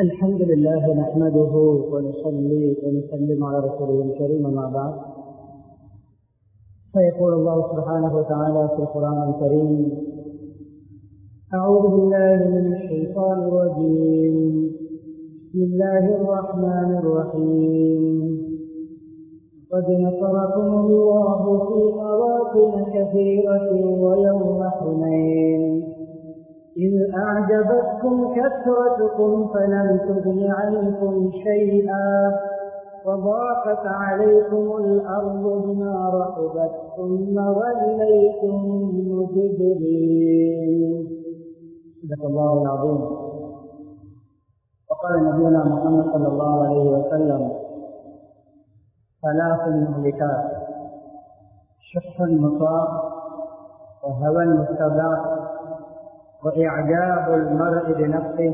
الحمد لله نحمده ونصلي ونسلم على رسوله الكريم أما بعد. فيقول الله سبحانه وتعالى في القرآن الكريم أعوذ بالله من الشيطان الرجيم. بسم الله الرحمن الرحيم. قد نصركم الله في مواطن كثيرة ويوم حنين. إذ أعجبتكم كثرتكم فلم تغن عنكم شيئا. وضاقت عليكم الأرض بما رحبت ثم وليتم مدبرين صدق الله العظيم. وقال نبينا محمد صلى الله عليه وسلم ثلاث مهلكات شح مطاع وهوى متبع وإعجاب المرء بنفسه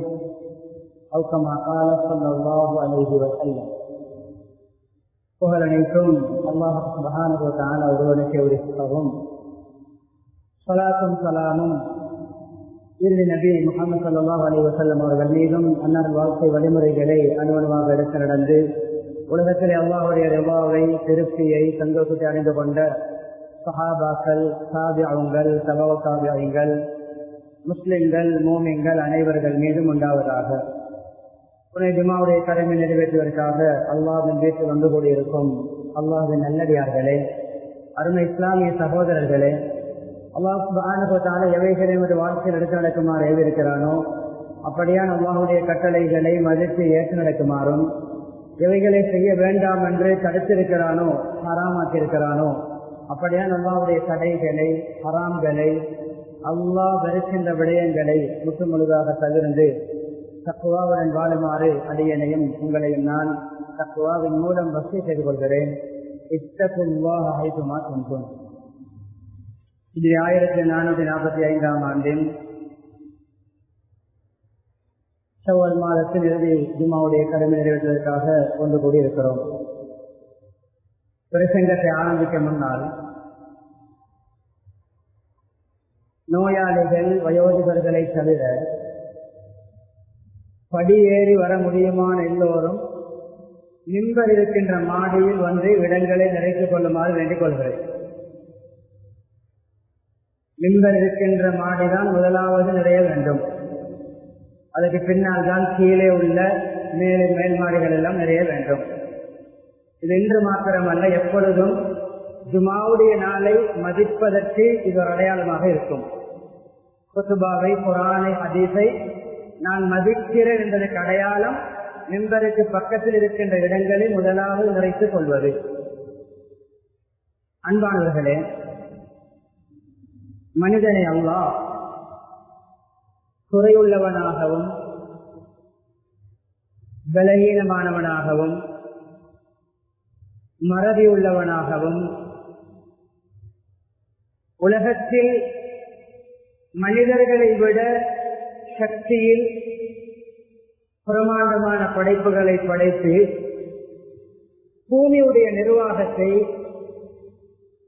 أو كما قال صلى الله عليه وسلم புகழ் அனைத்தும் அல்லாஹ் சுபஹான ஒருவனுக்கு உரிக்கவும் சலாத்தும் சலாமும் இறுதி நபி முகமது சல்லாஹ் அலி வசல்லம் அவர்கள் மீதும் அன்னார் வாழ்க்கை வழிமுறைகளை அனுவனமாக எடுத்து நடந்து உலகத்தில் அல்லாஹுடைய ரவாவை திருப்தியை சந்தோஷத்தை அடைந்து கொண்ட சஹாபாக்கள் சாபியாவுங்கள் சபவ சாபியாயுங்கள் முஸ்லிம்கள் மோமியங்கள் அனைவர்கள் மீதும் உண்டாவதாக. புனை ஜுமாவுடைய கடமை நிறைவேற்றுவதற்காக அல்லாவின் வீட்டில் வந்து கூடியிருக்கும் அல்லாவின் நல்லடியார்களே அருமை இஸ்லாமிய சகோதரர்களே அல்லாஹால எவைகளை ஒரு வாழ்க்கையில் எடுத்து நடக்குமாறு ஏவிருக்கிறானோ அப்படியான அல்லாஹுடைய கட்டளைகளை மதித்து ஏற்று நடக்குமாறும் எவைகளை செய்ய வேண்டாம் என்று தடுத்திருக்கிறானோ ஹராமாக்கியிருக்கிறானோ அப்படியான அல்லாவுடைய தடைகளை ஹராம்களை அல்லாஹ் வெறுக்கின்ற விடயங்களை முற்று முழுதாக தவிர்ந்து தக்குவாவுடன் வாழுமாறு அடியனையும் உங்களையும் நான் தக்குவாவின் மூலம் வசதி செய்து கொள்கிறேன். இத்தகுவாஹைதுமா கொண்டோம் இது ஆயிரத்தி நானூற்றி நாற்பத்தி ஐந்தாம் ஆண்டில் செவ்வாய் மாதத்தின் இறுதி ஜுமாவுடைய கடமை நிறைவேற்றுவதற்காக ஒன்று கூடியிருக்கிறோம். பிரசங்கத்தை ஆரம்பிக்க முன்னால் நோயாளிகள் வயோதிகர்களை தவிர படியேறி வர முடியுமான எல்லோரும் நிம்பர் இருக்கின்ற மாடியில் வந்து இடங்களை நிறைத்துக் கொள்ளுமாறு வேண்டிக் கொள்கிறேன். நிம்பர் இருக்கின்ற மாடிதான் முதலாவது நிறைய வேண்டும். அதுக்கு பின்னால் தான் கீழே உள்ள மேலே மேல் மாடிகள் எல்லாம் நிறைய வேண்டும். இது இன்று மாத்திரமல்ல எப்பொழுதும் ஜுமாவுடைய நாளை மதிப்பதற்கு இது ஒரு அடையாளமாக இருக்கும். குத்துபாவை குரானை அதீசை நான் மதிக்கிறேன் என்பதற்கு அடையாளம் மெம்பருக்கு பக்கத்தில் இருக்கின்ற இடங்களில் முதலாவது நிறைத்துக் கொள்வது. அன்பானவர்களே மனிதனை அல்லா குறையுள்ளவனாகவும் பலகீனமானவனாகவும் மறதி உள்ளவனாகவும் உலகத்தில் மனிதர்களை விட சக்தியில் பிரமாண்டமான படைப்புகளை படைத்து பூமியுடைய நிர்வாகத்தை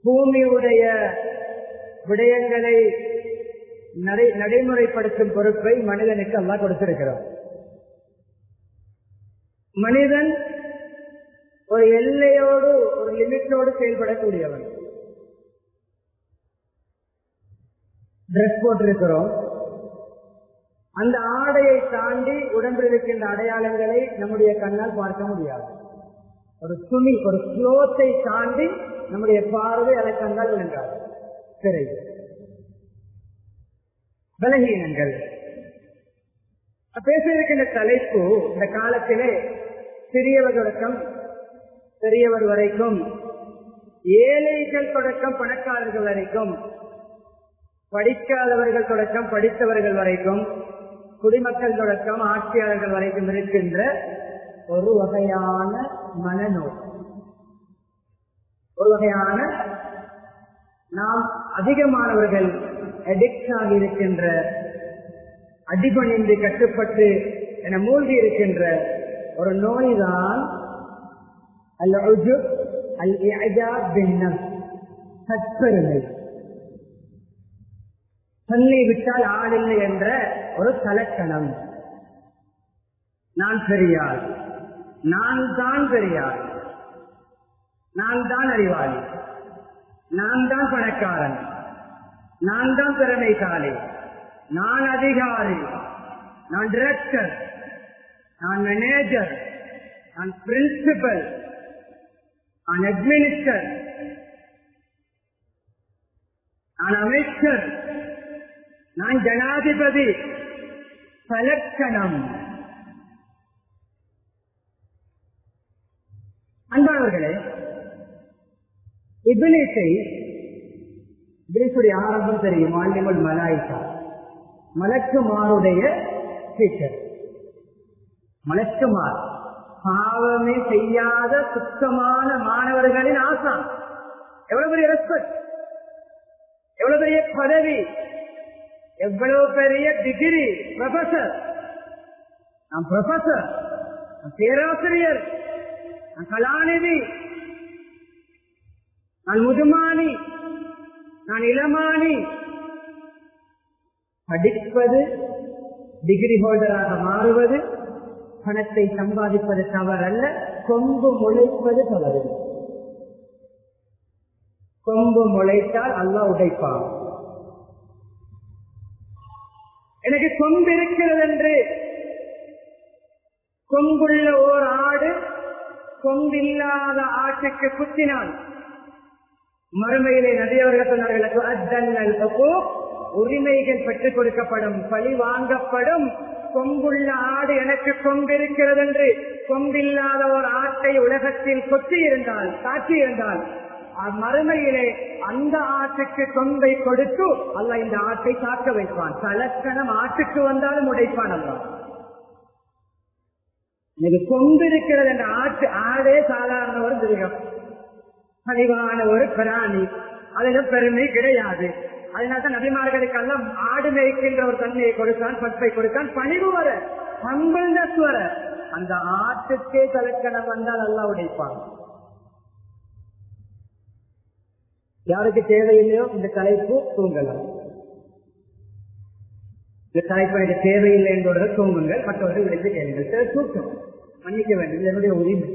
பூமியுடைய விடயங்களை நடைமுறைப்படுத்தும் பொறுப்பை மனிதனுக்கு அல்லா கொடுத்திருக்கிறார் மனிதன் ஒரு எல்லையோடு ஒரு லிமிட்டோடு செயல்படக்கூடியவன். ட்ரெஸ் போட்டிருக்கிறோம். அந்த ஆடையை தாண்டி உடம்பில் இருக்கின்ற அடையாளங்களை நம்முடைய கண்ணால் பார்க்க முடியாது. ஒரு துணி ஒரு ஸ்லோத்தை தாண்டி நம்முடைய பார்வை அதை கண்டால் விளங்காது. சரி. பலகீனங்கள் பேச இருக்கின்ற தலைப்பு இந்த காலத்திலே சிறியவர் தொடக்கம் பெரியவர் வரைக்கும் ஏழைகள் தொடக்கம் பணக்காரர்கள் வரைக்கும் படிக்காதவர்கள் தொடக்கம் படித்தவர்கள் வரைக்கும் குடிமக்கள் தொடக்கம் ஆட்சியாளர்கள் வரைக்கும் இருக்கின்ற ஒரு வகையான மனநோய். ஒரு வகையான நாம் அதிகமானவர்கள் அடிக்ட் ஆகி இருக்கின்ற அடிபணிந்து கட்டுப்பட்டு என மூழ்கி இருக்கின்ற ஒரு நோய் தான் அல் பின்னம் தற்பெருமை தன்னை விட்டால் இல்லை என்ற ஒரு தலக்கணம். நான் பெரியார் நான் தான் பெரியார் நான் தான் அறிவாளி. நான் தான் பணக்காரன். நான் தான் திறமைசாலி. நான் அதிகாரி. நான் டிரெக்டர் நான் மேனேஜர் நான் பிரின்சிபல் நான் அட்மினிஸ்டர் நான் அமைச்சர். நான் ஜனாதிபதி. பலக்கணம். அன்பானவர்களே இபிலிசை இபிலிசுடைய ஆரம்பம் தெரியும்? ஆண்டிமல் மலாய்க்கா மலக்குமாருடைய டீச்சர் மலக்குமார். பாவமே செய்யாத சுத்தமான மாணவர்களின் ஆசான். எவ்வளவு பெரிய ரெஸ்பெக்ட் எவ்வளவு பெரிய பதவி. எவ்வளவு பெரிய டிகிரி ப்ரொஃபசர் நான் ப்ரொஃபசர் நான் பேராசிரியர். நான் கலாநிதி. நான் முதுமானி. நான் இளமானி. படிப்பது டிகிரி ஹோல்டராக மாறுவது பணத்தை சம்பாதிப்பது தவறல்ல கொம்பு முளைப்பது தவறு. கொம்பு முளைத்தால் அல்லா உடைப்பான். எனக்கு கொம்பு இருக்கிறது என்று கொம்புள்ள ஓர் ஆடு கொம்பில்லாத ஆட்டுக்கு குத்தினான். மறுமையிலே நதியவர்கள் சொன்னார்கள் உரிமைகள் பெற்றுக் கொடுக்கப்படும் பழி வாங்கப்படும். கொம்புள்ள ஆடு எனக்கு கொம்பிருக்கிறது என்று கொம்பில்லாத ஒரு ஆட்டை உலகத்தில் கொத்தி இருந்தால் காட்சி இருந்தால் மறுமையிலே அந்த ஆட்டுக்கு கொம்பை கொடுத்து அல்ல இந்த ஆட்டை காக்க வைப்பான். தலக்கணம் ஆட்டுக்கு வந்தாலும் உடைப்பான் அல்ல எனக்கு கொம்பு இருக்கிறது என்ற ஆட்டு ஆடே சாதாரண ஒரு மிருகம். பணிவான ஒரு பிராணி. அதிலும் பெருமை கிடையாது. அதனால்தான் நபிமார்களுக்கெல்லாம் ஆடு மேய்க்கின்ற ஒரு தன்மையை கொடுத்தான் பற்பை கொடுத்தான். பணிவு வர ஹம்பிள்னஸ் வர. அந்த ஆட்டுக்கே தலக்கணம் வந்தால் நல்லா உடைப்பான். யாருக்கு தேவையில்லையோ இந்த தலைப்பு தூங்கலாம். இந்த தலைப்பு எனக்கு தேவையில்லை என்பவர்கள் தூங்குங்கள் மற்றவர்கள் விளைந்து கேளுங்கள். தூக்கம் மன்னிக்க வேண்டும். என்னுடைய உரிமை.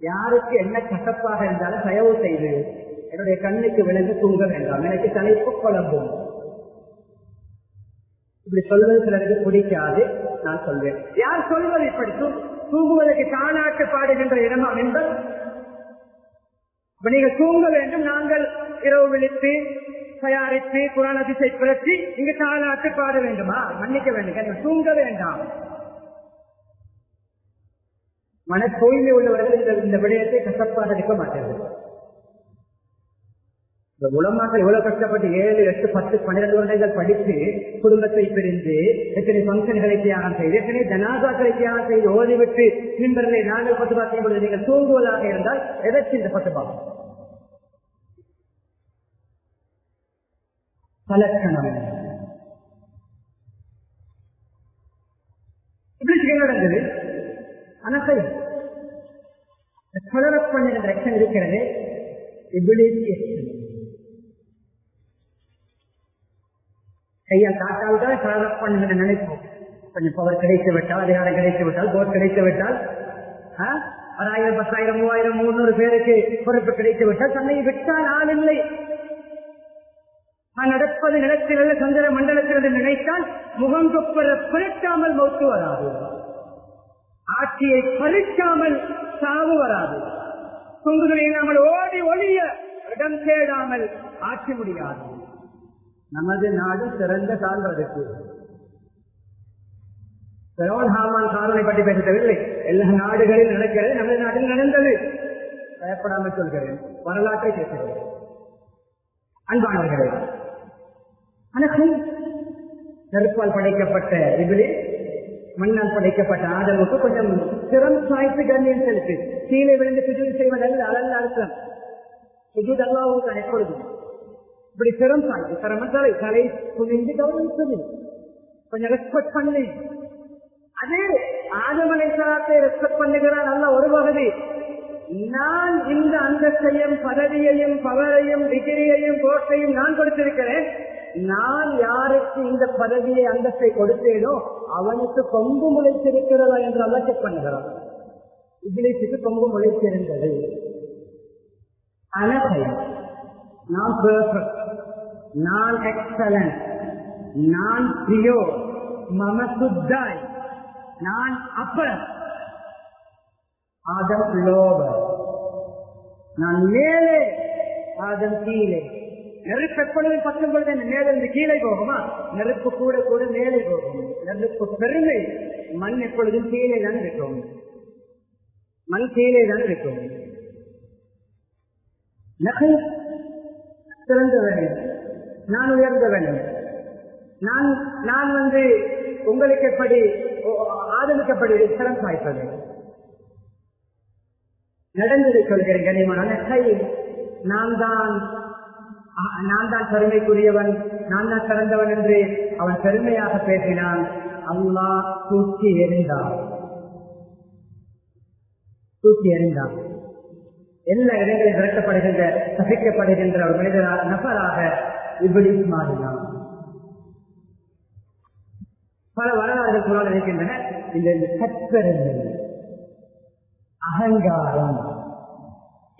யாருக்கு என்ன கசப்பாக இருந்தாலும் தயவு செய்து என்னுடைய கண்ணுக்கு விழுந்து தூங்க வேண்டாம் எனக்கு தலைப்பு குழம்பும் இப்படி சொல்வது சிலருக்கு பிடிக்காது நான் சொல்வேன். யார் சொல்வது இப்படி? தூங்குவதற்கு தானாட்டு பாடுகின்ற இடமா என்பது நீங்க தூங்க வேண்டும். நாங்கள் இரவு விழித்து தயாரித்து குரான் அதிசை புரட்டி இங்க தாளாட்டு பாட வேண்டுமா? மன்னிக்க வேண்டும். தூங்க வேண்டாம். மன தூய்மை உள்ளவர்கள் இந்த விடயத்தை கசப்பாக இருக்க மாட்டார்கள். இந்த உலமாக்கள் எவ்வளவு கஷ்டப்பட்டு ஏழு எட்டு பத்து பன்னிரண்டு வருடங்கள் படித்து குடும்பத்தை பிரிந்து எத்தனை பங்கன்களை தியாகம் செய்து எத்தனை ஜனாதாக்களை தியாகம் செய்து ஓதிவிட்டு பின்பர்களை நாங்கள் பத்து பார்க்கும் பொழுது நீங்கள் தூங்குவதாக இருந்தால் எதற்கு இந்த பத்து பார்க்கும் பலக்கணம். இப்படி நடந்தது. ஆனா சரி தொடரப் பண்ணுகிற கையால் காட்டாவிட்டால் தொடரப் பண்ணுகிற நினைப்போம். கொஞ்சம் பவர் கிடைத்து விட்டால் அதிகாரம் கிடைத்து விட்டால் போர் கிடைத்து விட்டால் ஒரு ஆயிரம் பத்தாயிரம் மூவாயிரம் முன்னூறு பேருக்கு பொறுப்பு கிடைத்து விட்டால் தன்னை விட்டால் ஆள் இல்லை. நான் நடப்பது நிலத்திலுள்ள சந்திர மண்டலத்தில் நினைத்தால் முகம் கொப்பர பிறக்காமல் மௌத்து வராது. ஆட்சியை பறிக்காமல் சாவு வராது. துங்குகளை நாமல் ஓடி ஒளிய இடம் தேடாமல் ஆட்சி முடியாது. நமது நாடு சிறந்த சான்றதற்கு ஹாமான் காரனை பற்றி பேசவில்லை. எல்லா நாடுகளில் நடக்கிறது நமது நாட்டில் நடந்தது. பயப்படாமல் சொல்கிறேன். வரலாற்றை பேசுகிறேன். அன்பானவர்களே ஆனால் நெருப்பால் படைக்கப்பட்ட இதிலே மண்ணால் படைக்கப்பட்ட ஆதரவுக்கு கொஞ்சம் சிறம் சாய்த்து கண்ணியம் செலுத்து. கீழே விழுந்து சுஜூதி செய்வதல்ல அதல்ல அர்த்தம் சுஜூத் அல்லாவுக்கு எப்பொழுதும் இப்படி சிரம் சாய்த்து சிரமத்தலை தலை குனிந்து கவனித்தது கொஞ்சம் ரெஸ்பெக்ட் பண்ணு அதே ஆதமலை சலாத்தை ரெஸ்பெக்ட் பண்ணுகிறார் அல்ல ஒரு பகுதி நான் இந்த அந்தஸ்தையும் பதவியையும் பவரையும் டிகிரியையும் கோட்டையும் நான் கொடுத்திருக்கிறேன் நான் யாருக்கு இந்த பதவியை அந்தஸ்தை கொடுத்தேனோ அவனுக்கு கொம்பு முளைத்திருக்கிறதா என்று அல்ல செக் பண்ணுகிறான் இங்கிலீஷுக்கு கொம்பு முளைத்திருந்தது அனபயம் நான் பெர்ஃபெக்ட் நான் எக்ஸலன்ட் நான் பிரியோ மம சுத்தாய் நான் அப்பர் ஆதம் லோவர் நான் மேலே ஆதம் கீழே நெருப்பு எப்பொழுதும் பத்தும் பொழுது மேலே இருந்து கீழே போகுமா? நெருப்பு கூட கூட மேலே போகும். நெருப்பு பெருமை. மண் எப்பொழுதும் கீழே தான் இருக்கும். மண் கீழே தான் இருக்கும். நகை சிறந்தவன் நான் உயர்ந்தவன். நான் நான் வந்து உங்களுக்கு எப்படி ஆதரிக்கப்படி சிறம் சாய்ப்பது. நடந்ததை சொல்கிறேன் கனிமன நான் தான் நான் தான் பெருமைக்குரியவன் நான் தான் சிறந்தவன் என்று அவன் பெருமையாக பேசினான். அல்லா தூக்கி எறிந்தான். தூக்கி எறிந்தான். எல்லா இடங்களில் விரட்டப்படுகின்ற சகிக்கப்படுகின்ற ஒரு மனிதராக நபராக இப்படி மாறினான் பல வரலாறு குரல் இருக்கின்றன. இந்த கற்பெருமை அகங்காரம்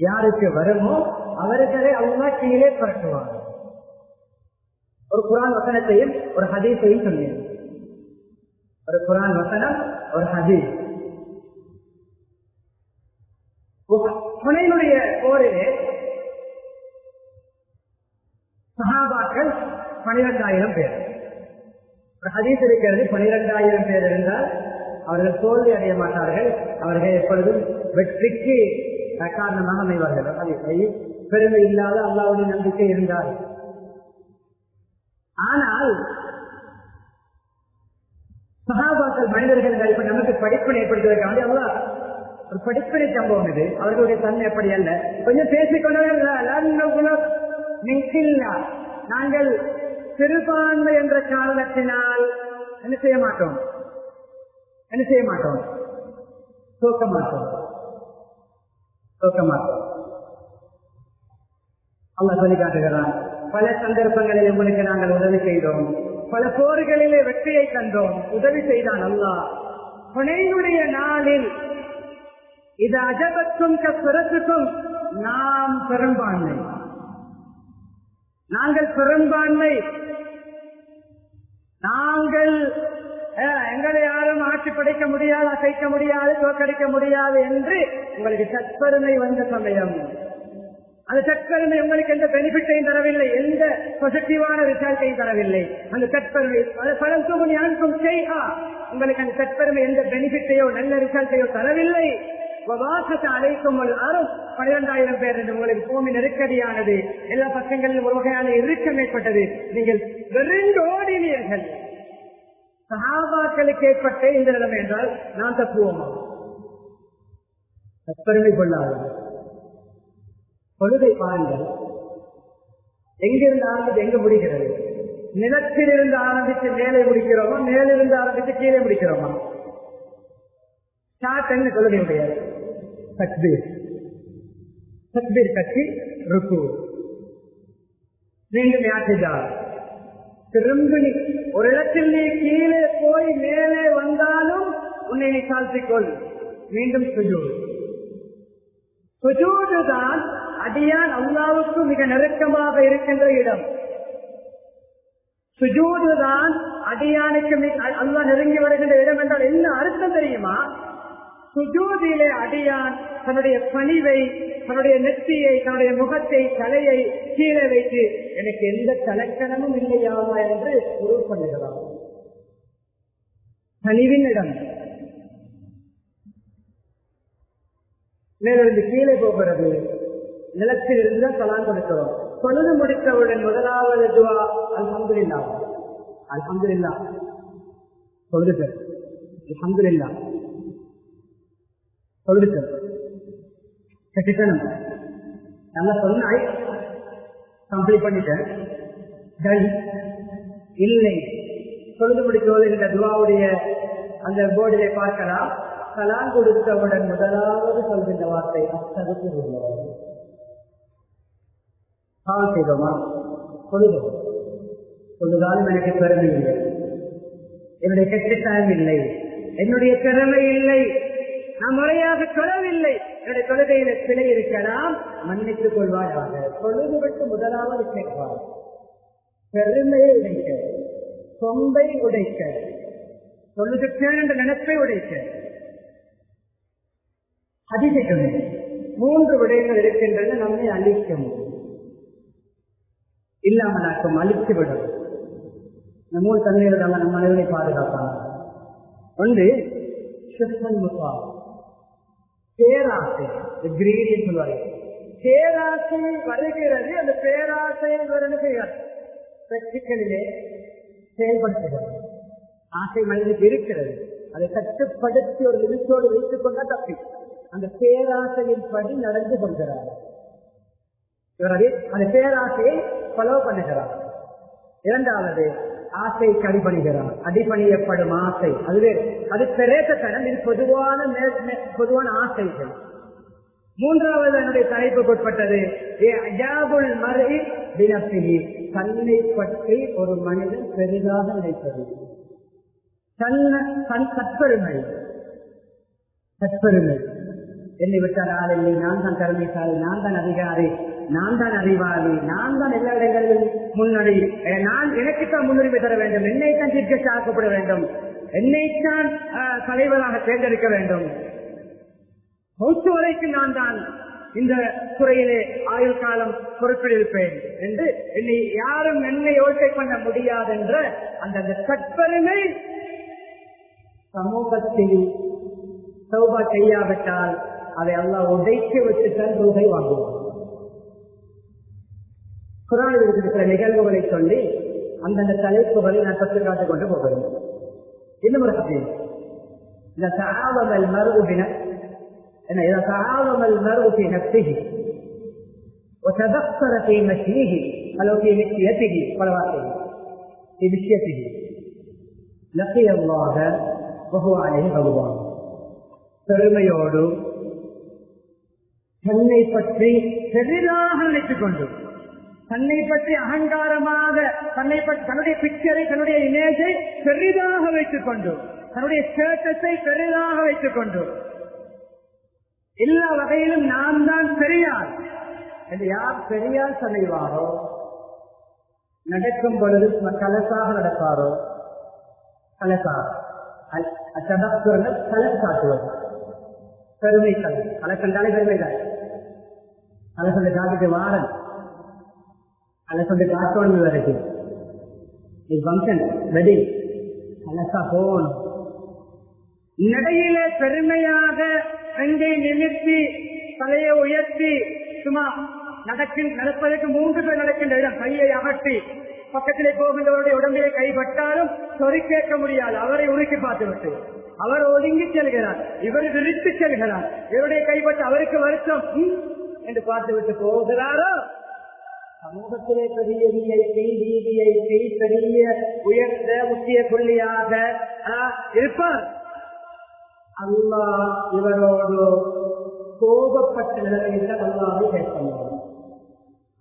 யாருக்கு வருமோ அவர்களை அவங்க கீழே பரட்டுவாங்க ஒரு குரான் வசனத்தையும் ஒரு ஹதீஸையும் சொன்னேன் ஒரு குரான் வசனம் ஒரு ஹதீஸ். புனையினுடைய போரிலே சகாபாக்கள் பனிரெண்டாயிரம் பேர். ஹதீஸ் இருக்கிறது பனிரெண்டாயிரம் பேர் இருந்தால் அவர்கள் தோல்வி அடைய மாட்டார்கள். அவர்கள் எப்பொழுதும் வெற்றிக்கு காரணமாக அமைவார்கள். அதை பெருமை இல்லாத அல்லாவுடைய நம்பிக்கை இருந்தார் ஆனால் சகாபாக்கள் மனிதர்கள் இப்ப நமக்கு படிப்பினை ஏற்படுத்துவதற்காக அவ்வளோ ஒரு படிப்பினை சம்பவம் இது. அவர்களுடைய தன்மை எப்படி அல்ல. கொஞ்சம் பேசிக்கொண்டே நாங்கள் சிறுபான்மை என்ற காரணத்தினால் என்ன செய்ய மாட்டோம்? என்ன செய்ய மாட்டோம்? தோக்க மாட்டோம். தோக்க மாட்டோம். அல்ல சொல்லி காட்டுகிறான் பல சந்தர்ப்பங்களில் உங்களுக்கு நாங்கள் உதவி செய்தோம். பல போர்களிலே வெற்றியை கண்டோம். உதவி செய்தான் அல்லா புனையுடைய நாளில் இது அஜபத்தும் பிறத்துக்கும் நாம் பெரும்பான்மை. நாங்கள் பெரும்பான்மை. நாங்கள் எங்களை யாரும் ஆட்சி படைக்க முடியாது அசைக்க முடியாது தோற்கடிக்க முடியாது என்று உங்களுக்கு சற்பெருமை வந்த சமயம். அந்த சற்பெருமை உங்களுக்கு எந்த பெனிஃபிட்டையும் தரவில்லை எந்த பாசிட்டிவான ரிசல்ட்டையும் தரவில்லை. அந்த சற்பெருமை பலம் தூக்கம் யாருக்கும் செய்யா உங்களுக்கு அந்த சற்பெருமை எந்த பெனிஃபிட்டையோ நல்ல ரிசல்ட்டையோ தரவில்லை. பனிரெண்டாயிரம் பேர் என்று உங்களுக்கு பூமி நெருக்கடியானது. எல்லா பக்கங்களிலும் ஒரு வகையான இறுக்கம் ஏற்பட்டது. நீங்கள் வெறுண்டோடினீர்கள் சகாபாக்களுக்கு ஏற்பட்ட இந்த நிலைமை என்றால் நாம் தப்புவோமா? தற்பெருமை கொள்ளாது பொழுதை பாருங்கள். எங்கிருந்து ஆரம்பித்து எங்க முடிகிறது? நிலத்தில் இருந்து ஆரம்பித்து மேலே முடிக்கிறோமா? மேலிருந்து ஆரம்பித்து கீழே முடிக்கிறோமா? ஸ்டார்ட் என்ன முடியாது. தக்பீர் தக்பீர் கட்சி ருக்கு மீண்டும் யாத்திஜார் திரும்பி நீ ஒரு இடத்தில் நீ கீழே போய் மேலே வந்தாலும் உன்னை நீ சாழ்த்திக்கொள் மீண்டும் சுஜூர் சுஜூடு தான் அடியான் அல்லாவுக்கு மிக நெருக்கமாக இருக்கின்ற இடம் சுஜூடு தான் அடியானுக்கு அல்லா நெருங்கி வருகின்ற இடம் என்றால் என்ன அர்த்தம் தெரியுமா சுஜூதியிலே அடியான் தன்னுடைய பணிவை தன்னுடைய நெற்றியை தன்னுடைய முகத்தை தலையை கீழே வைத்து எனக்கு எந்த தலக்கணமும் இல்லையாமா என்று பொருள் பண்ணுகிறார் பணிவின் இடம். மேலிருந்து கீழே போகிறது. நிலத்தில் இருந்து தலான் கொடுக்கிறோம் தொழுது முடித்தவுடன் முதலாவது துவா அல்ஹம்துலில்லா. அல்ஹம்துலில்லா. தொழுது இல்லா தொழுது கட்டிக்கணும் நல்லா சொன்னாய் கம்ப்ளீட் பண்ணிட்டேன். டன் இல்லை. தொழுது முடிக்கும்போது இந்த துவாவுடைய அந்த போர்டிலே பார்க்கலாம். கலாம் கொடுத்தவுடன் முதலாவது சொல்கின்ற வார்த்தை அத்தகுத்து உள்ளவர் பாவம் செய்தோமா? தொழுதோம் பொழுதாலும் எனக்கு பெருமை இல்லை. என்னுடைய கெட்டித்தனம் இல்லை. என்னுடைய திறமை இல்லை. நான் முறையாக தொழவில்லை என்னுடைய தொழுகையில பிழை இருக்கலாம் மன்னித்துக் கொள்வாயாக. தொழுது விட்டு முதலாவது கேட்பார். பெருமையை உடைக்க சொம்பை உடைக்க தொழுதுட்டேன் என்ற நினைப்பை உடைக்க. அதிகமே மூன்று விடயங்கள் இருக்கின்றன நம்மை அழிக்க முடியும் இல்லாமலாக்கும் அழித்து விடும் இந்த மூணு தண்ணீர் நம்ம மனிதனை பாதுகாப்பாங்க. ஒன்று ஷிஃப்டன் முகா பேராசை கிரீடின்னு சொல்லுவாங்க பேராசை வருகிறது அந்த பேராசை வருது செய்யாது பிரக்டிக்கலிலே செயல்படுத்துகிறது ஆசை மனிதனுக்கு இருக்கிறது. அதை கட்டுப்படுத்தி ஒரு நிமிஷோடு வைத்துக் கொண்டா தப்பி. அந்த பேராசையின் படி நடந்து கொள்கிறார். இவர் அந்த பேராசையை ஃபாலோ பண்ணுகிறார். இரண்டாவது ஆசை அடிபணிகிறார். அடிபணியப்படும் ஆசை. அதுவே அது பிரேத்தத்தனம் இது பொதுவான பொதுவான ஆசைகள். மூன்றாவது என்னுடைய தலைப்புக்குட்பட்டது மறை தினப்பிலி தன்னை பற்றி ஒரு மனிதன் பெரிதாக நினைப்பது. தற்பெருமை தற்பெருமை என்னை விட்டால் ஆள் இல்லை நான் தான் திறமைசாலி நான் தான் அதிகாரி. நான் தான் அறிவாளி நான் தான் எல்லா இடங்களிலும் முன்னணி. நான் எனக்குத்தான் முன்னுரிமை தர வேண்டும். என்னைத்தான் தீர்க்க ஆக்கப்பட வேண்டும். என்னைத்தான் தலைவராக தேர்ந்தெடுக்க வேண்டும். மௌத்து வரைக்கும் நான் தான் இந்த துறையிலே ஆயுள் காலம் பொறுப்பிலிருப்பேன் என்று என்னை யாரும் என்னை யோசனை பண்ண முடியாது என்ற அந்த கற்பனை சமூகத்தில் சௌபா செய்யாவிட்டால் அதை எல்லாம் உடைத்து விட்டுத்தான் ரூபை வாங்குவோம் குரானில் இருக்கிற சில நிகழ்வுகளை சொல்லி அந்தந்த தலைப்புகளை நான் பற்றி காட்டிக் கொண்டு போகிறேன் இன்னும் ஒரு ஹதீஸ். இந்த தாவமல் மருவின என்ன إذا تعاظم المرء في نفسه وتبصر في مشيه أو في مشيته صلواته في مشيته لقي الله وهو عليه غضبان பெருமையோடு தன்னை பற்றி பெரிதாக நினைத்துக் கொண்டு தன்னை பற்றி அகங்காரமாக தன்னை பற்றி தன்னுடைய பிக்சரை தன்னுடைய இமேஜை பெரிதாக வைத்துக் கொண்டு தன்னுடைய ஸ்டேட்டஸை பெரிதாக வைத்துக் கொண்டு எல்லா வகையிலும் நாம் தான் பெரியார். என்று யார் பெரியார் சொல்லுவாரோ நடக்கும் பொழுது கலசாக நடப்பாரோ? கலசா அச்சதப்புறங்கள் கலசாட்டுவது பெருமை கலை கலக்கண்டாலே பெருமை தான். கலசொண்டு காட்டுக்கு வாரன். கலசொண்டு காட்டோன்னு வரைக்கும் இது ஃபங்க்ஷன் வெட்டிங் கலசா போகணும் நடையிலே பெருமையாக அங்கே நிமித்தி தலையை உயர்த்தி சும்மா நடக்கும் நடப்பதற்கு மூன்று பேர் நடக்கின்ற இடம் கையை அகற்றி பக்கத்திலே போகின்றவருடைய உடம்பிலே கைப்பட்டாலும் சொறி கேட்க முடியாது அவரை உருக்கி பார்த்துவிட்டு அவர் ஒதுங்கி செல்கிறார் இவர் விரித்து செல்கிறார் இவருடைய கைப்பட்டு அவருக்கு வருத்தம் என்று பார்த்துவிட்டு போகிறாரோ சமூகத்திலே பெரிய விஐபி டிவிஐபி பெரிய உயர்ந்த முக்கிய புள்ளியாக இருப்பார். அல்லா இவரோடு கோபப்பட்ட நிலைமையில அல்லாவை கேட்க முடியும்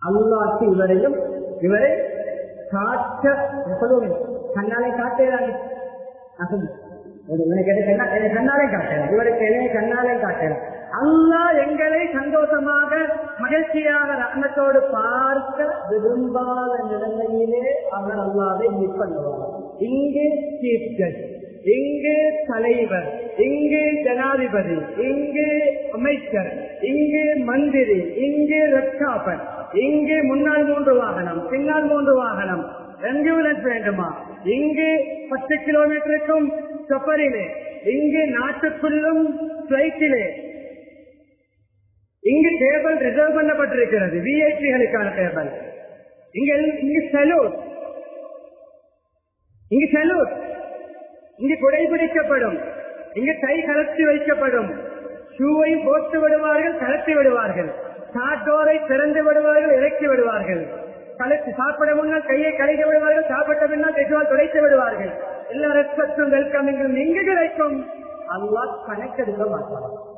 அல்லாக்கு இவரையும் இவரை காட்ட சொல்லுவேன் கண்ணாலே காட்டுகிறாங்க கண்ணாலே காட்டுறேன் இவருக்கு என்னை கண்ணாலே காட்டுறேன் அல்லா எங்களை சந்தோஷமாக மகிழ்ச்சியாக ரத்னத்தோடு பார்க்க விரும்பாத நிலைமையிலே அவர் அல்லாவை மீட் பண்ணுவார். இங்கே சீஃப் ஜட்ஜ் இங்கு தலைவர் இங்கு ஜனாதிபதி இங்கு அமைச்சர் இங்கு மந்திரி இங்கு ரட்சாபன் இங்கு முன்னால் மூன்று வாகனம் பின்னால் மூன்று வாகனம் ஆம்புலன்ஸ் வேண்டுமா? இங்கு பத்து கிலோமீட்டருக்கும் சஃபரிலே இங்கு நாட்டுக்குள்ளும் பிளைட்டிலே இங்கு டேபிள் ரிசர்வ் பண்ணப்பட்டிருக்கிறது. விஐபிகளுக்கான டேபிள் இங்க இங்கு சலூட் இங்கு சலூட் இங்கு குடைபிடிக்கப்படும் இங்கு கை கலத்தி வைக்கப்படும். ஷூவை போட்டு விடுவார்கள் கலத்தி விடுவார்கள். சாட்டோரை திறந்து விடுவார்கள் இறக்கி விடுவார்கள். கலத்தி சாப்பிட முன்னால் கையை கலைக்க விடுவார்கள் சாப்பிட்ட பின்னால் கைவால் துடைத்து விடுவார்கள். எல்லா ரெஸ்பெக்டும் வெல்கமிங்கும் எங்கு கிடைக்கும் அல்லாஹ் கணக்கெடுக்க மாட்டார்கள்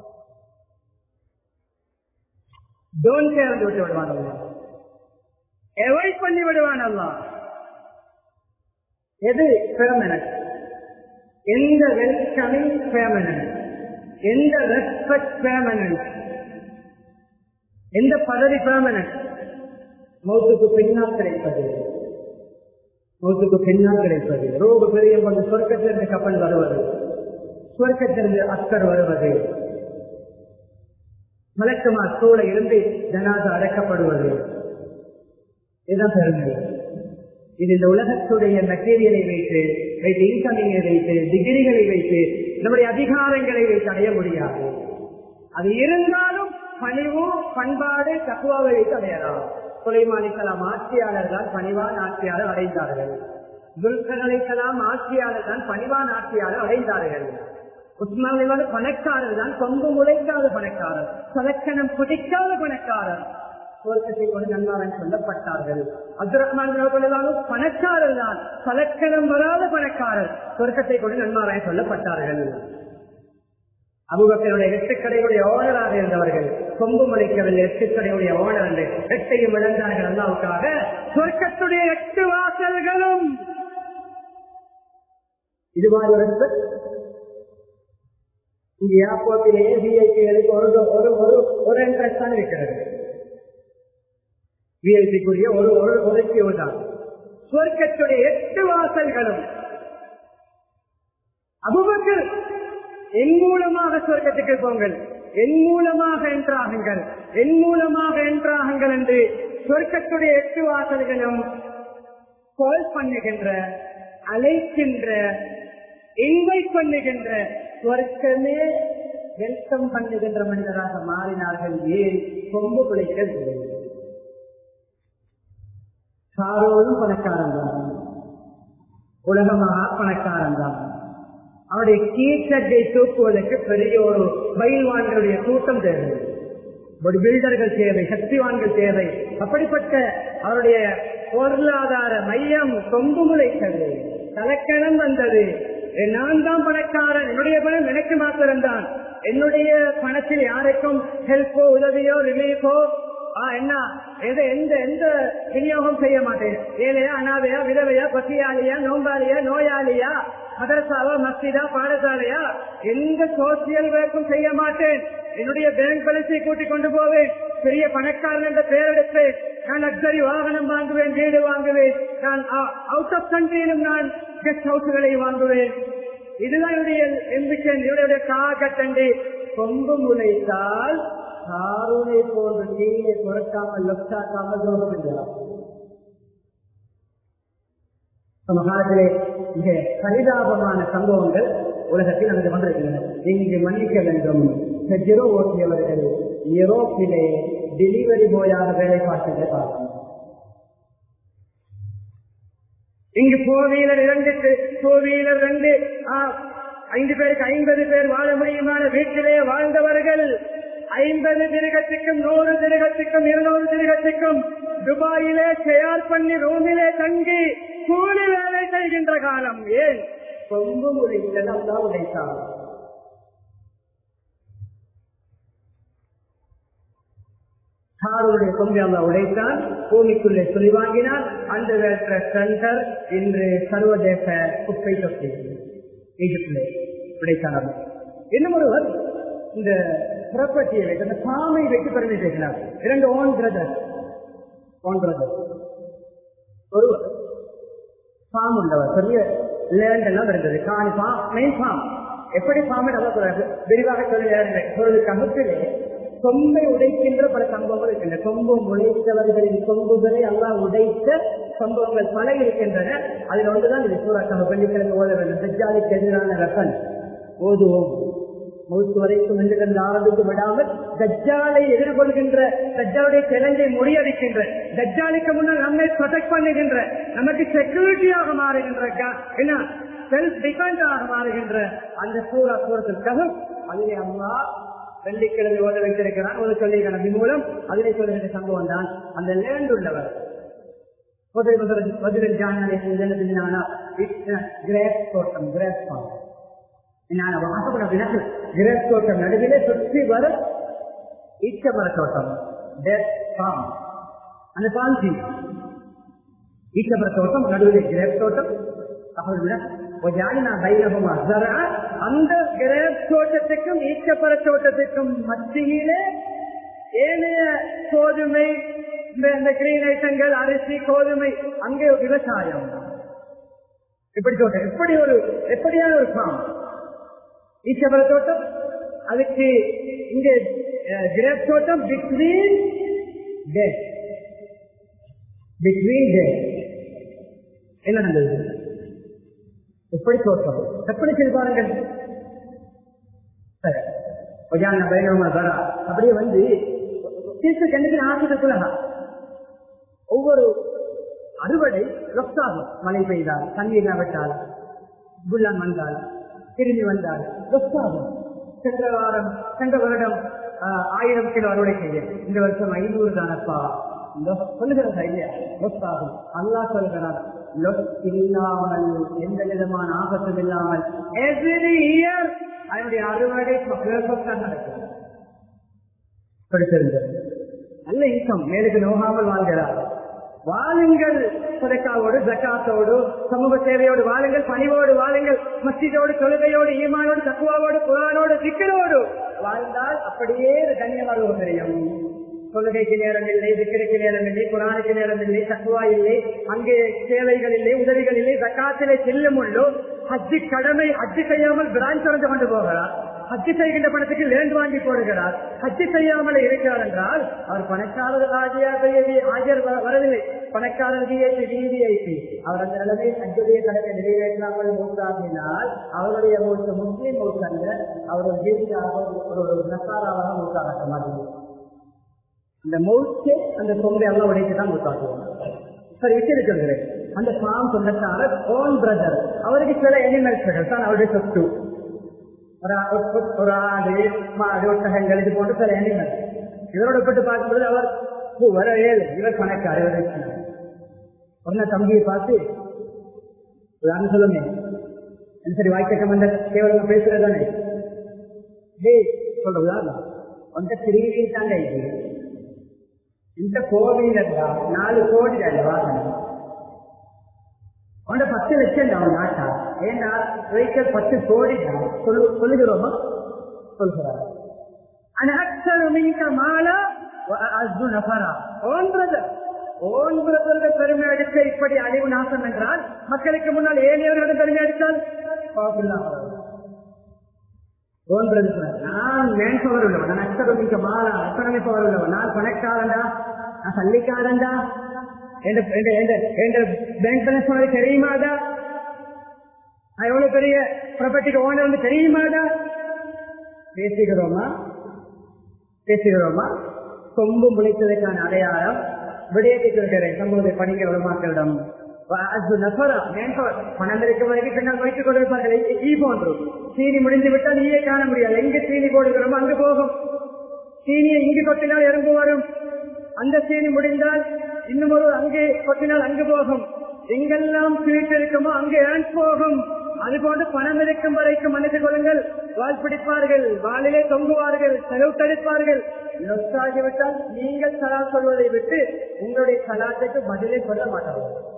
டோன் சேர்ந்து விட்டு விடுவான் அல்லா அவாய்ட் பண்ணி விடுவான் அல்லா எது பெர்மனன்ட் எந்த வெல்கமிங் பெர்மனன்ட் எந்த ரெஸ்பெக்ட் பெர்மனன்ட் எந்த பதவி பெர்மனன்ட் மௌத்துக்கு பின்னால் கிடைப்பது மௌத்துக்கு பின்னால் கிடைப்பது ரோகு பெரிய கொண்டு சொர்க்கத்திலிருந்து கப்பல் வருவது சொர்க்கத்திலிருந்து அஸ்கர் வருவது மலக்குமா சூழ இருந்து ஜனாதா அடக்கப்படுவது. இதுதான் பெருமை. இது இந்த உலகத்துடைய மெட்டீரியலை வைத்து வைத்து இன்கமிங்கை வைத்து டிகிரிகளை வைத்து நம்முடைய அதிகாரங்களை வைத்து அடைய முடியாது. அது இருந்தாலும் பணிவு பண்பாடு தக்குவாவை வைத்து அடையலாம். சுலைமானிக்கலாம் ஆட்சியாளர் தான் பணிவான் ஆட்சியாளர் அடைந்தார்கள். துல்கலைக்கலாம் ஆட்சியாளர் தான் பணிவான் ஆட்சியாளர் அடைந்தார்கள். உஸ்மான் பணக்காரர் தான் கொங்கு முளைக்காத பணக்காரர். சலக்கணம் பிடிக்காத பணக்காரர். சுவர்க்கத்தை கொண்டு நன்மாரன் சொல்லப்பட்டார்கள். அப்துல் ரஹ்மான் பணக்காரர் தான். சலக்கணம் வராத பணக்காரர். சுவர்க்கத்தை கொண்டு நன்மாராயன் சொல்லப்பட்டார்கள். அபுபக்கருடைய எட்டுக்கடையுடைய ஓனராக இருந்தவர்கள். கொம்பு முளைக்கவில்லை. எட்டுக்கடையுடைய ஓனர் என்று எட்டையும் இழந்தார்கள் அல்லாவுக்காக. சொர்க்கத்துடைய எட்டு வாசல்களும். இது மாதிரி ஒரு இங்க ஏர்போர்ட்டிலேயே ஒரு ஒரு ஒரு ஒரு என்ட்ரன்ஸ் தான் இருக்கிறது விஐபிக்குரிய ஒரு ஒரு ஒதுக்கீடு தான். சொர்க்கத்துடைய எட்டு வாசல்களும். அபுபக்கர் என் மூலமாக சொர்க்கத்துக்கு போங்கள். என் மூலமாக என்றாகுங்கள் என் மூலமாக என்றாகுங்கள் என்று சொர்க்கத்துடைய எட்டு வாசல்களும் கால் பண்ணுகின்ற அழைக்கின்ற இன்வைட் பண்ணுகின்ற சொர்க்கமே வெல்கம் பண்ணுகின்ற மனிதராக மாறினார்கள் ஏன்? கொம்பு பிழைக்க சாரோரும் பணக்காரன் தான். உலகமாக பணக்காரன் தான். அவருடைய கீழ்ச்சட்டை தூக்குவதற்கு பெரிய ஒரு பயில்வான்களுடைய கூட்டம் தேவை. ஒரு பில்டர்கள் தேவை சக்திவான்கள் தேவை. அப்படிப்பட்ட அவருடைய பொருளாதார மையம் கொம்பு முளைத்தது தலைக்கணம் வந்தது. நான் தான் பணக்காரன். என்னுடைய பணம் எனக்கு மாத்திரம்தான். என்னுடைய பணத்தில் யாருக்கும் ஹெல்ப்போ உதவியோ ரிலீஃபோ என்ன? எது எந்த எந்த விநியோகம் செய்ய மாட்டேன். ஏழையா அனாதையா விதவையா பசியாளியா நோம்பாளியா நோயாளியா மதரசாவா மஸ்திதா பாடசாலையா எந்த சோசியல் வேர்க்கும் செய்ய மாட்டேன். என்னுடைய பேங்க் பேலன்ஸை கூட்டிக் கொண்டு போவேன். பெரிய பணக்காரன் என்ற பெயரெடுத்து நான் லக்ஸரி வாகனம் வாங்குவேன் வீடு வாங்குவேன். நான் அவுட் ஆஃப் கண்ட்ரியிலும் நான் கெஸ்ட் ஹவுஸ்களை வாங்குவேன். இதுதான் என்னுடைய எம்பிஷன் இவருடைய காகத்தண்டு. கொம்பு முளைத்தால் காரூனை போன்ற நீரை குறைக்காமல் லொச்சாக்காமல் தோன்றுகிறார் சமகாலத்திலே மிக பரிதாபமான சம்பவங்கள் உலகத்தில் நமக்கு வந்திருக்கின்றன இங்கு மன்னிக்க வேண்டும். ஓட்டியவர்கள் யூரோப்பிலே டெலிவரி போயாக வேலை பார்த்ததை பார்க்கணும் இங்கு போர் வீலர் இரண்டு போர் வீலர் ரெண்டு ஐந்து பேருக்கு ஐம்பது பேர் வாழ முடியுமான வீட்டிலே வாழ்ந்தவர்கள் ஐம்பது திருகத்துக்கும் நூறு திருகத்துக்கும் இருநூறு திருகத்துக்கும் துபாயிலே தயார் பண்ணி ரூமிலே தங்கி கூலி வேலை செய்கின்ற காலம் ஏன்? ரொம்ப ஒரு உடைத்தனம் தான் உடைத்தார் சாருடைய கொம்பை அல்லா உடைத்தான் பூமிக்குள்ளே சொல்லி வாங்கினார் அந்த வேற்ற சென்டர் இன்று சர்வதேச குப்பை தொட்டி ஈஜிப்டிலே உடைத்தார். இன்னும் ஒருவர் இந்த புறப்பட்டியை வைத்து அந்த சாமை வைத்து பெருமை பேசினார் இரண்டு ஓன் பிரதர் ஓன் பிரதர் ஒருவர் ஃபார்ம் உள்ளவர். பெரிய லேண்ட் எல்லாம் இருந்தது. காணி ஃபார்ம் மெயின் ஃபார்ம் எப்படி ஃபார்ம் நல்லா சொல்றாரு? விரிவாக சொல்லி சொல்றதுக்கு கொம்பை உடைக்கின்ற பல சம்பவங்கள் இருக்கின்றன. கொம்பு உடைத்தவர்களின் கொம்புகளை எல்லாம் உடைத்த சம்பவங்கள் பல இருக்கின்றன. அதில் ஒன்றுதான் இது சூறாக்காக வெள்ளிக்கிழமை ஓத வேண்டும். தஜ்ஜாலுக்கு எதிரான ரசன் ஓதுவோம். மூத்து வரைக்கும் என்று ஆரம்பித்து விடாமல் தஜ்ஜாலை எதிர்கொள்கின்ற தஜ்ஜாலுடைய கிழங்கை முறியடிக்கின்ற தஜ்ஜாலுக்கு முன்னால் நம்மை ப்ரொடெக்ட் பண்ணுகின்ற நமக்கு செக்யூரிட்டியாக மாறுகின்ற என்ன செல்ஃப் டிபெண்டாக மாறுகின்ற அந்த சூறா சூரத்திற்காக அதிலே அம்மா வெள்ளிக்கிழமை ஓத வைத்திருக்கிறான். ஒரு சொல்லி கணக்கு மூலம் அதிலே சொல்லுகின்ற சம்பவம் தான் அந்த லேண்ட் உள்ளவர். கிரேப் தோட்டம் கிரேப் ஃபார்ம் கிரேப் தோட்டம் நடுவிலே சுற்றி வர ஈச்சமர தோட்டம். அந்த பால்சி ஈச்சமர தோட்டம் நடுவிலே கிரேப் தோட்டம். அந்த கிரகத்தோட்டத்துக்கும் ஈச்சப்பர தோட்டத்துக்கும் மத்தியிலே ஏனைய கோதுமை இந்த கிரீநேசங்கள் ஐட்டங்கள் அரிசி கோதுமை அங்கே விவசாயம். இப்படி தோட்டம். எப்படி ஒரு எப்படியான ஒரு ஃபார்ம் ஈச்சப்பர தோட்டம் அதுக்கு இங்கே கிரேப் தோட்டம் பிட்வீன் டே பிட்வீன் டேட் என்ன நடந்தது? எப்படி தோற்றம் எப்படி செய்வார்கள் சரி. அப்படியே வந்து கண்டிப்பாக ஆசிரியர் ஒவ்வொரு அறுவடை ரொக்ஸாகும் மழை பெய்தால் தண்ணீர் விட்டால் குள்ளம் வந்தால் திரும்பி வந்தால் ரொக்ஸாகும் சென்ற வாரம் சென்ற வருடம் ஆயிரம் கிலோ அறுவடை செய்ய. இந்த வருஷம் ஐநூறு தானப்பா? சொல்லுகிறதா இல்லையா ரொக்ஸாகும் அல்லா சொல்கிறார் இல்லாமல் எந்த விதமான ஆபத்தும் இல்லாமல் எவ்ரி இயர் அதனுடைய அறுவடை நடக்கும் நல்ல இன்கம் மேலுக்கு நோகாமல் வாழ்கிறார். வாழுங்கள் சதக்காவோடு ஜக்காத்தோடு சமூக சேவையோடு வாழுங்கள் பணிவோடு வாழுங்கள் மஸ்ஜிதோடு தொழுகையோடு ஈமானோடு தக்குவாவோடு குரானோடு சிக்கலோடு வாழ்ந்தால் அப்படியே கண்ணியமாக தெரியும் தொழுகைக்கு நேரம் இல்லை விக்கிரைக்கு நேரம் இல்லை குரானுக்கு நேரம் இல்லை தக்குவா இல்லை அங்கே சேவைகள் இல்லை உதவிகள் இல்லை ஜக்காத்திலே செல்லும் உள்ளோ அஜி கடமை அஜி செய்யாமல் பிரான்ச் திறந்து கொண்டு போகிறார். ஹஜ்ஜி செய்கின்ற பணத்துக்கு லேண்ட் வாங்கி போடுகிறார். ஹஜ்ஜி செய்யாமல் இருக்கிறார் என்றால் அவர் பணக்காரர் ஆஜர் வரவில்லை. பணக்காரர் விஐபி விவிஐபி அவர் அந்த நிலைமை ஹஜ்ஜுடைய கணக்கை நிறைவேற்றாமல் மூத்தாகினால் அவருடைய மூத்த முஸ்லீம் மூத்தல்ல அவர் ஒரு ஜீவியாக ஒரு நசாராவாக மூத்தாக மாதிரி இந்த மௌத்தே அந்த தொங்கை எல்லாம் உடைத்து தான் மூத்தாக்குவோம் சரி வச்சிருக்கிறது அந்த பாம் சொந்தக்காரர் ஓன் பிரதர் அவருக்கு சில எனிமல்ஸ் தான் அவருடைய சொத்து. ஒரு ஆடு மாடு ஒட்டகங்கள் இது போன்ற சில எனிமல் இவரோட ஒப்பிட்டு பார்க்கும்போது அவர் வர ஏழு இவர் பணக்கார் இவர் ஒன்ன தம்பியை பார்த்து உதாரணம் சொல்லுங்க சரி வாய்க்கட்டம் வந்த கேவலம் பேசுறதானே? டேய் சொல்ற உதாரணம். உங்க திரும்பி தாங்க இது. இந்த கோவில் நாலு கோடி வாகனம் அவன் பத்து லட்சம் அவன் நாட்டா. ஏன்னா வெஹிக்கல் பத்து கோடி சொல்லு சொல்லுகிறோமா? சொல்கிறார் பெருமை அடிக்க இப்படி அழிவு நாசம் என்றால் மக்களுக்கு முன்னால் ஏழையவர்களிடம் பெருமை அடித்தால்? நான் மேன் பவர் உள்ளவன். நான் அக்கடமிக்க மாலா அக்கடமி பவர் உள்ளவன். நான் பணக்காரன்டா. நான் சல்லிக்காரன்டா. பேங்க் பேலன்ஸ் உனக்கு தெரியுமாடா? நான் எவ்வளவு பெரிய ப்ராப்பர்ட்டிக்கு ஓனர் வந்து தெரியுமாடா? பேசுகிறோமா? பேசுகிறோமா? கொம்பு முளைத்ததற்கான அடையாளம் விடயத்தை சொல்கிறேன். சமூக பணிக உலமாக்களிடம் பணம் இருக்கும் வரைக்கும் பின்னால் வைத்துக் கொண்டிருப்பார்கள் ஈ போன்று சீனி முடிந்து விட்டால் ஈயே காண முடியாது எங்க சீனி போடுகிறோமோ அங்கு போகும் சீனியை இங்கு கொட்டினால் எறும்பு வரும் அந்த சீனி முடிந்தால் இன்னும் ஒரு அங்கே கொட்டினால் அங்கு போகும் எங்கெல்லாம் ஸ்வீட் இருக்குமோ அங்கே ஏன் போகும் அதுபோன்று பணம் இருக்கும் வரைக்கும் மன்னித்துக் கொள்ளுங்கள் வால் பிடிப்பார்கள் வாளிலே தொங்குவார்கள் செலவு தடுப்பார்கள் நொத்தாகிவிட்டால் நீங்கள் சலா சொல்வதை விட்டு உங்களுடைய சலாத்துக்கு பதிலை சொல்ல மாட்டார்கள்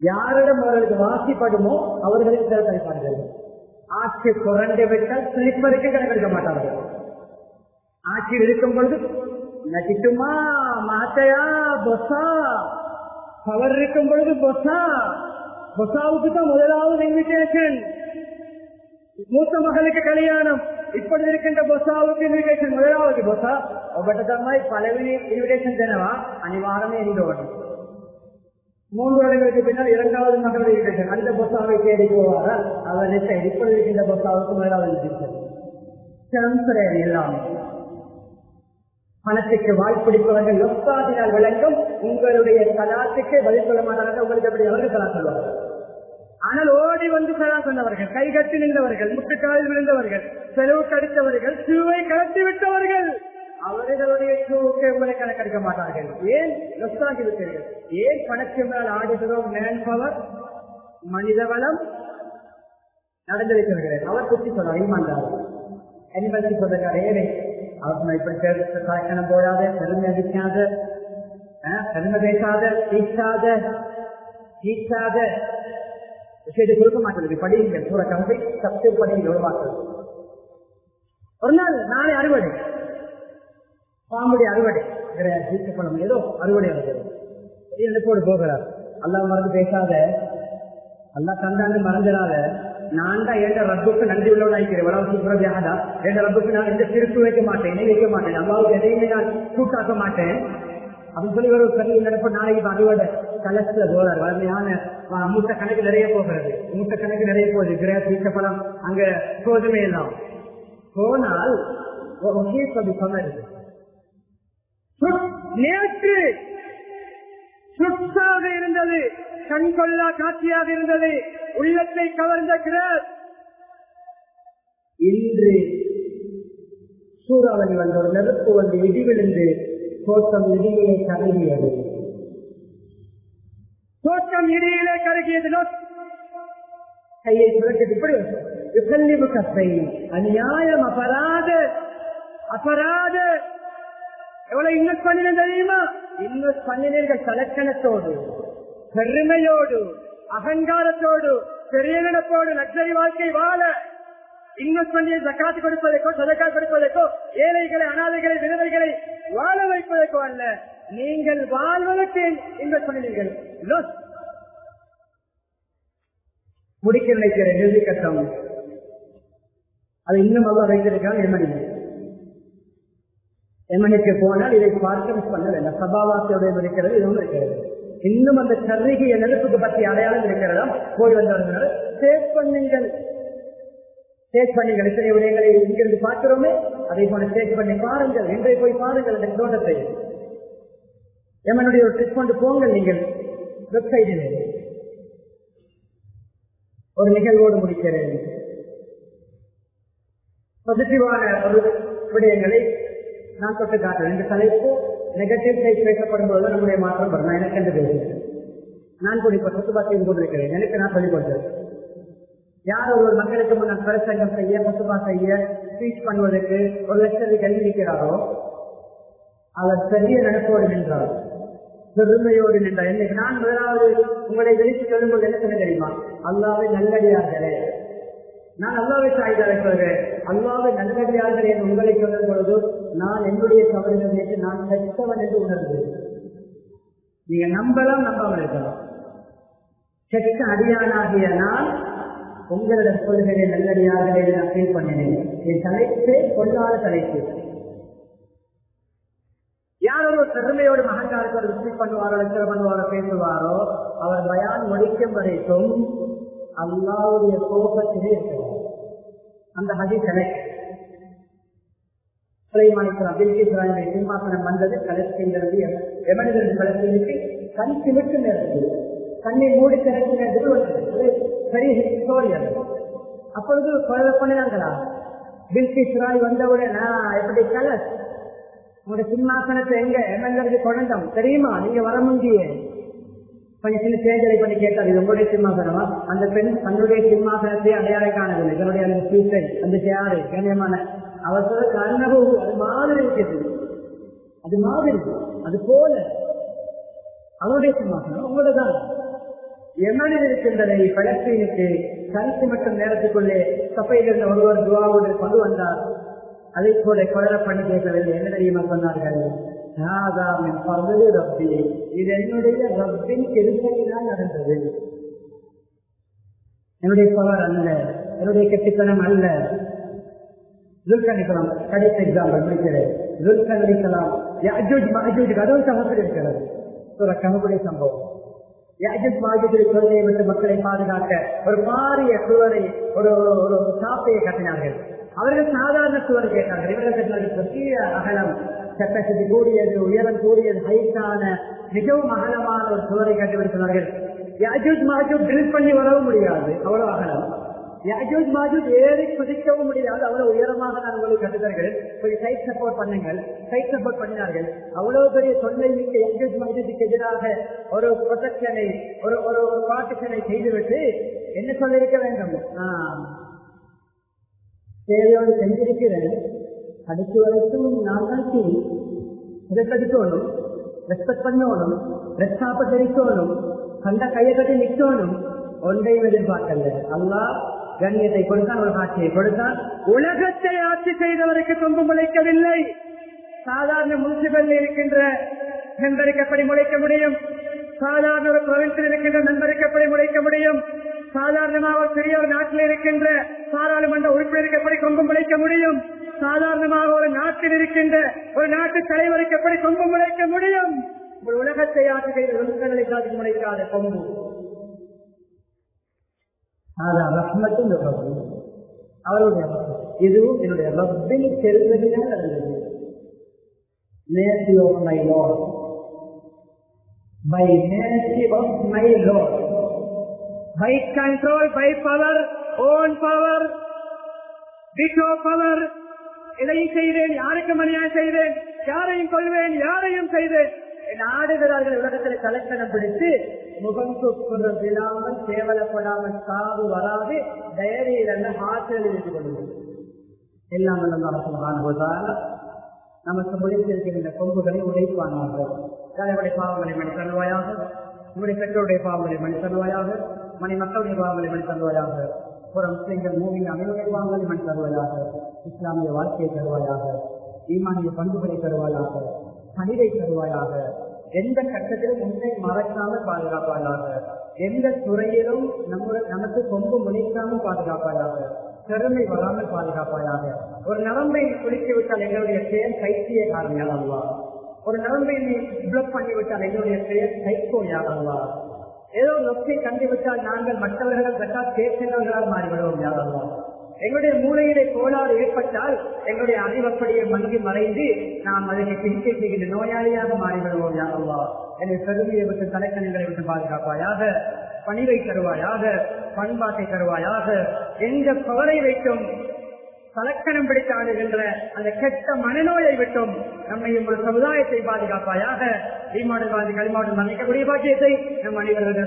யாரிடம் அவர்களுக்கு வாசிப்படுமோ அவர்களுக்கு கணக்கெடுப்பார்கள் ஆட்சி குறைந்து விட்டால் ஸ்லிப்பருக்கு கணக்கெடுக்க மாட்டார்கள். ஆட்சியில் இருக்கும் பொழுது நடிக்குமா மாத்தையா பொசா? பவர் இருக்கும் பொழுது பொசா? பொசாவுக்கு தான் முதலாவது இன்விடேஷன் மூத்த மகளுக்கு கல்யாணம். இப்பொழுது இருக்கின்ற பொசாவுக்கு இன்விடேஷன் முதலாவது பொசா. ஒவ்வொரு பலவினி இன்விடேஷன் தினவா அனிவாரமே இருந்து இருந்தோடும் மூன்று வருடங்களுக்கு பின்னால் இரண்டாவது மகள் இன்விடேஷன் அந்த பொசாவை தேடி போவாரா? அவர் இப்பொழுது இருக்கின்ற பொசாவுக்கு முதலாவது டெம்பரரி எல்லாமே பணத்துக்கு வாய்ப்பிடிப்பவர்கள் லொஸ்தாதினால் விளங்கும். உங்களுடைய கலாத்துக்கு பதில் சொல்ல மாட்டார்கள் உங்களுக்கு எப்படி அவர்கள் கலா சொல்வார்கள்? ஆனால் ஓடி வந்து கலா சொன்னவர்கள் கை கட்டி நின்றவர்கள் முட்டுக்காலில் விழுந்தவர்கள் செலவு கடித்தவர்கள் சிறுவை கலத்தி விட்டவர்கள். அவர்களுடைய ஷூவுக்கு உங்களை கணக்கெடுக்க மாட்டார்கள். ஏன்? லொஸ்தாகி விட்டீர்கள். ஏன் பணத்து ஆடுகிறோம் மேன் பவர் மனித வளம்? நடந்து அவர் குத்தி சொன்னார் ஈமாண்டார் என்பதை சொல்லுகிறார் ஏழை அவர் இப்படி கணம் போடாத பெருமை அடிக்காத பெருமை பேசாத தீச்சாத தீச்சாத விஷயத்தை கொடுக்க மாட்டேங்குது படியுங்கள். சூற கம்பை சத்து படிங்க உருவாக்குறது ஒரு நாள் நாளை அறுவடை. பாம்புடைய அறுவடை. ஜீத்த பண்ண ஏதோ அறுவடை வருகிறது போடு போகிறார். அல்லா மறந்து பேசாத. அல்லா தந்தாண்டு மறந்துடாத நான் தான் எந்த ரப்புக்கு நன்றி உள்ளவனாய்க்கிறேன் வளர்ச்சி புறவியாகதா எந்த ரப்புக்கு நான் எந்த திருப்பு வைக்க மாட்டேன் வைக்க மாட்டேன். அல்லாவுக்கு எதையுமே நான் கூட்டாக்க மாட்டேன். அப்படின்னு சொல்லி ஒரு கல்வி நடப்பு நாளைக்கு அறுவடை கலத்துல போறார். வறுமையான மூட்டை கணக்கு நிறைய போகிறது. மூத்த கணக்கு நிறைய போகுது. கிரேஸ் வீச்சப்பழம் அங்க கோதுமை எல்லாம். போனால் அப்படி சொன்னது நேற்று சுற்றாக இருந்தது கண்கொள்ளா காட்சியாக இருந்தது உள்ளத்தை கவர்ந்த கிரேஸ் இன்று சூறாவளி வந்த ஒரு நெருப்பு வந்து இடி விழுந்து தோட்டம் இடியிலே கருகியது. தோட்டம் இடியிலே கருகியது கையை சுழற்சி இப்படி விசல்லிவு கத்தை அநியாயம் அபராத அபராத எவ்வளவு இன்வெஸ்ட் பண்ணின தெரியுமா? இன்வெஸ்ட் பண்ணினீர்கள் தலக்கணத்தோடு பெருமையோடு அகங்காரத்தோடு பெரிய நினைப்போடு லக்ஸரி வாழ்க்கை வாழ. இன்வெஸ்ட் பண்ணி ஜக்காத்து கொடுப்பதற்கோ சதக்கா கொடுப்பதற்கோ ஏழைகளை அனாதைகளை விதவைகளை வாழ வைப்பதற்கோ அல்ல. நீங்கள் வாழ்வதற்கு இன்வெஸ்ட் பண்ணினீர்கள். முடிக்க நினைக்கிறேன் இறுதி கட்டம் அது இன்னும் நல்லா வைத்திருக்கான் எமனி எமனுக்கு போனால் இதை பார்க்க மிஸ் பண்ண வேண்டாம் சபாவாசியோட இருக்கிறது இதுவும் இருக்கிறது. இன்னும் அந்த கருகிய நெருப்புக்கு பற்றி அடையாளம் இருக்கிறதா? போய் வந்தவர்கள் சேவ் பண்ணுங்கள். சேவ் பண்ணுங்கள். இத்தனை விடயங்களை இங்கிருந்து பார்க்கிறோமே? அதை போல சேவ் பண்ணி பாருங்கள். இன்றை போய் பாருங்கள் அந்த தோட்டத்தை. எமனுடைய ஒரு ட்ரிப் கொண்டு போங்கள் நீங்கள். வெப்சைட்டில். ஒரு நிகழ்வோடு முடிக்கிறேன். பாசிட்டிவான ஒரு விடயங்களை நான் தொட்டு காட்டுறேன் இந்த தலைப்பு நெகட்டிவ் சைட் பேசப்படும் போது நம்முடைய மாற்றம் வரும். எனக்கு என்று பேசுகிறேன் நான் கூட இப்ப சொத்துபாத்தையும் கொண்டிருக்கிறேன். எனக்கு நான் சொல்லிக் கொடுத்தேன் யார் ஒரு மக்களுக்கு முன்னால் பிரசங்கம் செய்ய பசுபா செய்ய ஸ்பீச் பண்ணுவதற்கு ஒரு லட்சத்துக்கு எழுதியிருக்கிறாரோ அவர் பெரிய நடப்போடு நின்றார். பெருமையோடு நின்றார். என்னைக்கு நான் முதலாவது உங்களை வெளிச்சு சொல்லும்போது என்ன சொல்ல தெரியுமா? அல்லாவே நல்லடியார்களே. நான் அல்லாவை சாய்தாரை சொல்கிறேன் அல்லாவை நல்லடியார்கள் என்று உங்களை சொல்லும் பொழுது நான் என்னுடைய தவறுகள் என்று நான் செத்தவன் என்று உணர்ந்தேன். நீங்க நம்பலாம் நம்பாமல் இருக்கலாம். செத்த அடியானாகிய நான் உங்களிடம் சொல்கிறேன் நல்லடியார்களே நான் ஃபீல் பண்ணினேன். என் தலைப்பு கொள்ளாத தலைப்பு. யார் ஒரு பெருமையோடு மகங்காரத்தோடு விசிட் பண்ணுவாரோ லட்சம் பண்ணுவாரோ பேசுவாரோ அவர் பயான் முடிக்கும் வரைக்கும் அல்லாவுடைய கோபத்திலே இருக்கிறார் அந்த ஹதீஸ் கணக்கு சுலைமானிக்கலாம் சிம்மாசனம் வந்தது கலஸ்தீனிலிருந்து எமனிலிருந்து கலஸ்தீனுக்கு கண் சிமிட்டு நேரத்தில் கண்ணை மூடி திறக்கும் நேரத்தில் பெரிய ஸ்டோரி அது. அப்பொழுது கொலை பண்ணினாங்களா பில்கி சுராய் வந்தவுடன் நான் எப்படி கலர் உங்களோட சிம்மாசனத்தை எங்க? எமங்கிறது குழந்தம். தெரியுமா? நீங்க வர முந்தியே. கொஞ்சம் சின்ன பண்ணி கேட்டார். இது உங்களுடைய சிம்மாசனமா? அந்த பெண் தன்னுடைய சிம்மாசனத்தை அடையாளம் காணவில்லை. தன்னுடைய அந்த சீட்டை அந்த சேரு கண்ணியமான அவர் சொல்ல கண்ணகு அது மாதிரி இருக்கிறது அது மாதிரி அது போல அவருடைய சிம்மாசனம் உங்களோட தான் எமனில் இருக்கின்றதை பலஸ்தீனுக்கு கருத்து மட்டும் நேரத்துக்குள்ளே சபையில் இருந்த ஒருவர் துவாவோடு கொண்டு வந்தார். அதை போல கொலை பண்ணி கேட்கவில்லை. என்ன தெரியுமா சொன்னார்கள்? இது என்னுடைய ரப்பின் திருப்பதிதான் நடந்தது. என்னுடைய பவர் அல்ல. என்னுடைய கெட்டித்தனம் அல்ல. துல்கணிக்கலாம் கடைசி எக்ஸாம்பிள் முடிக்கிறேன் துல்கணிக்கலாம் யாஜூஜ் மாஜூஜ் அதுவும் சமத்தில் இருக்கிறது. ஒரு கனவுடைய சம்பவம். யாஜூஜ் மாஜூஜ் குழந்தையை விட்டு மக்களை பாதுகாக்க ஒரு பாரிய சுவரை ஒரு ஒரு சாப்பையை கட்டினார்கள். அவர்கள் சாதாரண சுவர் கேட்டார்கள். இவர்கள் கட்டினார்கள். பெரிய அகலம். கெப்பாசிட்டி கூடியது உயரம் கூடியது ஹைட்டான மிகவும் அகலமான ஒரு சுவரை கட்டிவிடுகிறார்கள் யாஜூத் மாஜூத் ட்ரில் பண்ணி வரவும் முடியாது அவ்வளவு அகலம். யாஜூத் மாஜூத் ஏறி குதிக்கவும் முடியாது அவ்வளவு உயரமாக நான் உங்களுக்கு கட்டுதார்கள் கொஞ்சம் சைட் சப்போர்ட் பண்ணுங்கள். சைட் சப்போர்ட் பண்ணினார்கள். அவ்வளவு பெரிய தொல்லை மிக்க யாஜூத் மாஜூத்துக்கு எதிராக ஒரு ப்ரொடெக்ஷனை ஒரு ஒரு ஒரு செய்துவிட்டு என்ன சொல்லியிருக்க வேண்டும்? ஆஹ் தேவையோடு செஞ்சிருக்கிறேன் கடைசி வரைக்கும் நான் சரி இதை ரெஸ்பெக்ட் பண்ணணும் ரெஸ்டாப்ப தெரிக்கணும் கண்ட கையை கட்டி நிக்கணும் ஒன்றையும் எதிர்பார்க்கல அல்லா கண்ணியத்தை கொடுத்தான் ஒரு ஆட்சியை கொடுத்தான் உலகத்தை ஆட்சி செய்தவருக்கு கொம்பு முளைக்கவில்லை சாதாரண முனிசிபல் இருக்கின்ற நண்பருக்கு எப்படி முளைக்க முடியும் சாதாரண ஒரு பிரவின்சில் இருக்கின்ற நண்பருக்கு எப்படி முளைக்க முடியும் சாதாரணமாக ஒரு பெரிய ஒரு நாட்டில் இருக்கின்ற பாராளுமன்ற உறுப்பினருக்கு எப்படி கொம்பு முளைக்க முடியும் சாதாரணமாக ஒரு நாட்டில் இருக்கின்ற ஒரு நாட்டு தலைவருக்கு எப்படி கொம்பு முளைக்க முடியும்? உலகத்தை ஆட்சி செய்த உலகங்களை முளைக்காத கொம்பு. அவருடைய இதுவும் என்னுடைய ரப்பின் செல்வதினால் நடந்தது mercy my my by By mercy of my Lord. Power, இதையும் செய்தேன் யாருக்கு மணியாக செய்தேன் யாரையும் கொள்வேன் யாரையும் செய்தேன் என் ஆடுகிறார்கள் உலகத்தில் கலக்கணம் பிடித்து முகம் துப்புற விழாமல் கேவலப்படாமல் சாவு வராது டைரியில் என்ன ஹாஸ்டல் இருந்து கொள்வது எல்லாம் நமக்கு முடித்திருக்கின்ற கொம்புகளை உடைப்பானாக. தலைவருடைய பாவங்களை மணி தருவாயாக உங்களுடைய பெற்றோருடைய பாவங்களை மணி தருவாயாக மணி மக்களுடைய பாவங்களை மணி தருவாயாக புற முஸ்லிம்கள் மூவின் அனைவருடைய பாவங்களை மணி தருவாயாக இஸ்லாமிய வாழ்க்கையை தருவாயாக ஈமானிய பண்புகளை தருவாயாக பணிவை தருவாயாக எந்த கட்டத்திலும் உன்னை மறக்காமல் பாதுகாப்பாயாக எந்த துறையிலும் நம்முடைய நமக்கு கொம்பு முனைக்காமல் பாதுகாப்பாயாக திறமை வராமல் பாதுகாப்பாயாக ஒரு நரம்பை குளித்து விட்டால் எங்களுடைய பெயர் கைத்திய காரணியால் அல்லவா? ஒரு நரம்பை நீ பிளக் பண்ணி எங்களுடைய பெயர் கைக்கோயாக அல்லவா? ஏதோ நொக்கை கண்டுவிட்டால் நாங்கள் மற்றவர்கள் கட்டா கேட்கிறவர்களால் மாறிவிடுவோம் யாரல்லா எங்களுடைய மூளையிலே கோளாறு ஏற்பட்டால் எங்களுடைய அறிவப்படியை மங்கி மறைந்து நாம் அதனை சிகிச்சை செய்கின்ற நோயாளியாக மாறிவிடுவோம் யாரல்லா என்னை பெருமையை விட்டு தலைக்கணங்களை விட்டு பாதுகாப்பாயாக பணிவை தருவாயாக பண்பாட்டை தருவாயாக எந்த பவரை வைக்கும் கலக்கணம் பிடித்து ஆடுகின்ற அந்த கெட்ட மனநோயை விட்டும் நம்மை ஒரு சமுதாயத்தை பாதுகாப்பாயாக ஈமாடுவாதி களிமாடு மன்னிக்கக்கூடிய பாக்கியத்தை நம் அனைவர்கள்